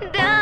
Да.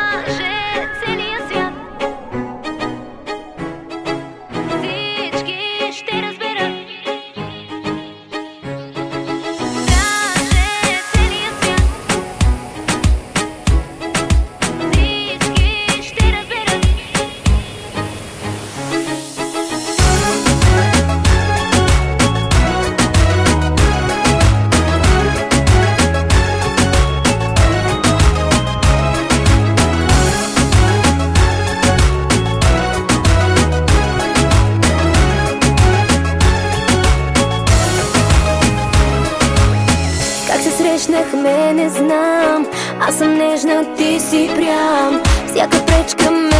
срещнахме, не знам. Аз съм нежна, ти си прям. Всяка пречка ме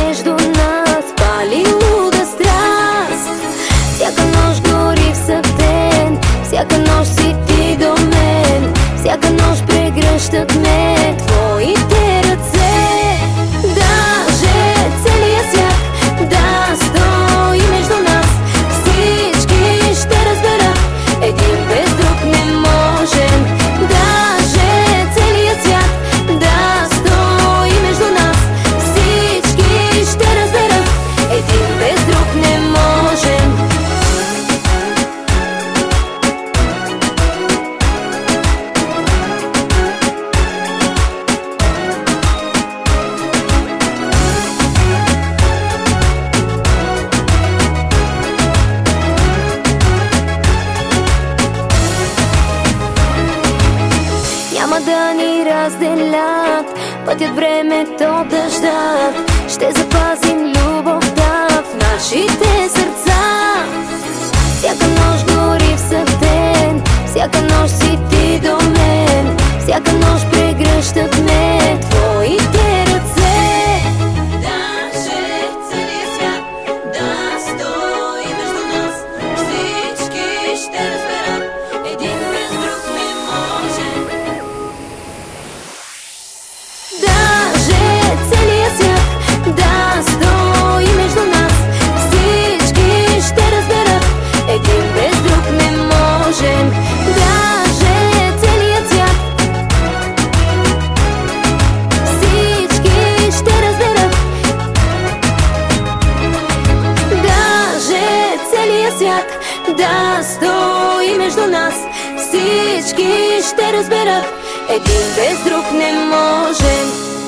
да ни разделят. Пътят времето дъждат Ще запазим любовта в нашите пак да стои между нас. Всички ще разберат Един без друг не можем.